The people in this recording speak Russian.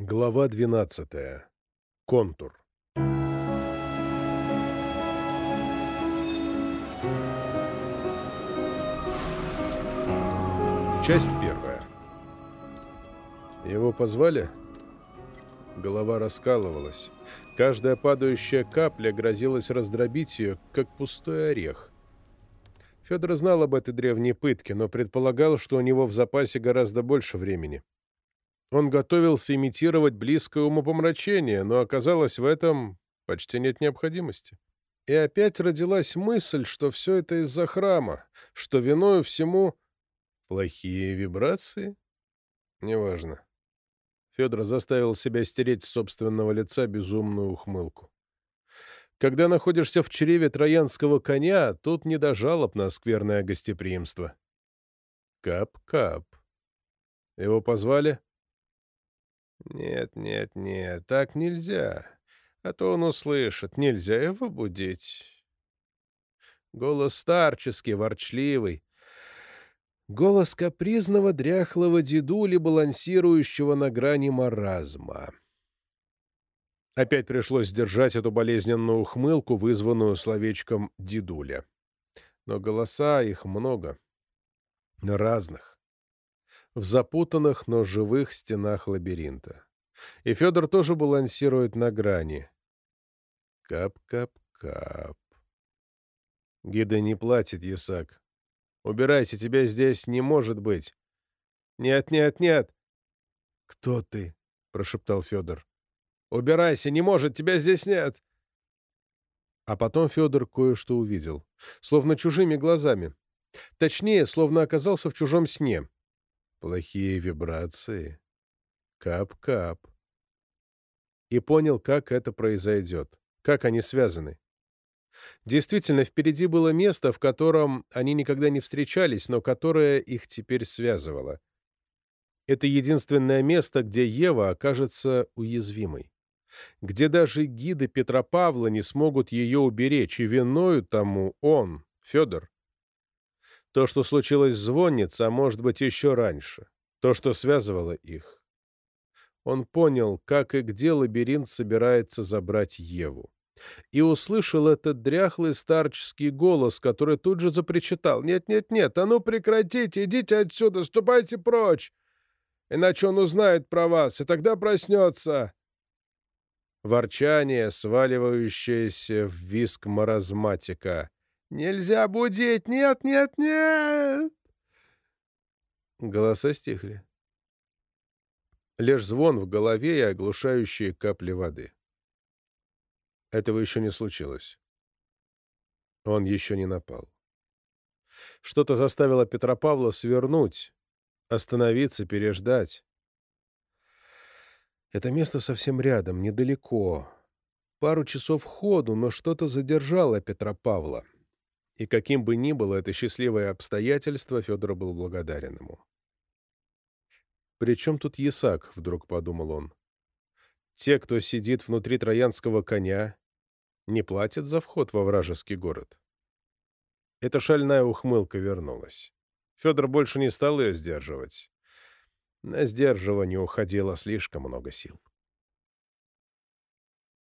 Глава 12. Контур. Часть первая. Его позвали? Голова раскалывалась. Каждая падающая капля грозилась раздробить ее, как пустой орех. Федор знал об этой древней пытке, но предполагал, что у него в запасе гораздо больше времени. Он готовился имитировать близкое умопомрачение, но оказалось, в этом почти нет необходимости. И опять родилась мысль, что все это из-за храма, что виною всему плохие вибрации? Неважно. Федор заставил себя стереть с собственного лица безумную ухмылку. Когда находишься в чреве троянского коня, тут не до жалоб на скверное гостеприимство. Кап-кап. Его позвали? Нет, нет, нет, так нельзя. А то он услышит, нельзя его будить. Голос старческий, ворчливый. Голос капризного дряхлого дедули, балансирующего на грани маразма. Опять пришлось сдержать эту болезненную ухмылку, вызванную словечком «дедуля». Но голоса их много. Разных. В запутанных, но живых стенах лабиринта. И Федор тоже балансирует на грани. Кап-кап-кап. Гида не платит, Ясак. Убирайся, тебя здесь не может быть. Нет, нет, нет. Кто ты? прошептал Федор. Убирайся, не может, тебя здесь нет. А потом Федор кое-что увидел, словно чужими глазами. Точнее, словно оказался в чужом сне. Плохие вибрации. Кап-кап. И понял, как это произойдет, как они связаны. Действительно, впереди было место, в котором они никогда не встречались, но которое их теперь связывало. Это единственное место, где Ева окажется уязвимой. Где даже гиды Петропавла не смогут ее уберечь, и виною тому он, Федор. То, что случилось в звоннице, а может быть еще раньше. То, что связывало их. Он понял, как и где лабиринт собирается забрать Еву и услышал этот дряхлый старческий голос, который тут же запричитал. «Нет, нет, нет, а ну прекратите, идите отсюда, ступайте прочь, иначе он узнает про вас, и тогда проснется». Ворчание, сваливающееся в виск маразматика. «Нельзя будить! Нет, нет, нет!» Голоса стихли. Лишь звон в голове и оглушающие капли воды. Этого еще не случилось. Он еще не напал. Что-то заставило Петропавла свернуть, остановиться, переждать. Это место совсем рядом, недалеко. Пару часов ходу, но что-то задержало Петропавла. И каким бы ни было это счастливое обстоятельство, Федор был благодарен ему. «При чем тут Ясак?» — вдруг подумал он. «Те, кто сидит внутри троянского коня, не платят за вход во вражеский город. Эта шальная ухмылка вернулась. Федор больше не стал ее сдерживать. На сдерживание уходило слишком много сил.